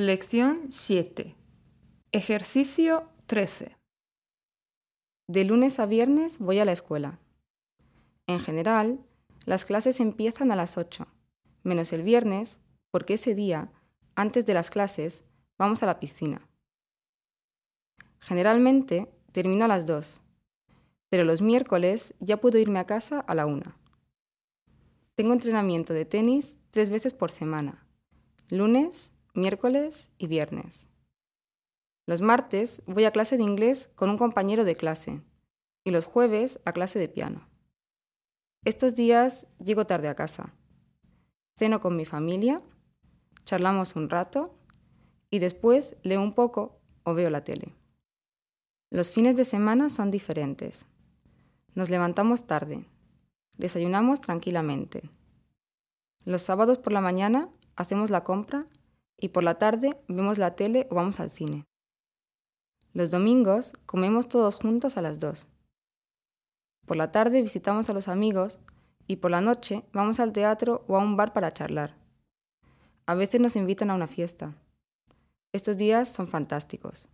Lección 7. Ejercicio 13. De lunes a viernes voy a la escuela. En general, las clases empiezan a las 8, menos el viernes, porque ese día, antes de las clases, vamos a la piscina. Generalmente termino a las 2, pero los miércoles ya puedo irme a casa a la 1. Tengo entrenamiento de tenis tres veces por semana, lunes, miércoles y viernes. Los martes voy a clase de inglés con un compañero de clase y los jueves a clase de piano. Estos días llego tarde a casa. Ceno con mi familia, charlamos un rato y después leo un poco o veo la tele. Los fines de semana son diferentes. Nos levantamos tarde, desayunamos tranquilamente. Los sábados por la mañana hacemos la compra y por la tarde vemos la tele o vamos al cine. Los domingos comemos todos juntos a las dos. Por la tarde visitamos a los amigos y por la noche vamos al teatro o a un bar para charlar. A veces nos invitan a una fiesta. Estos días son fantásticos.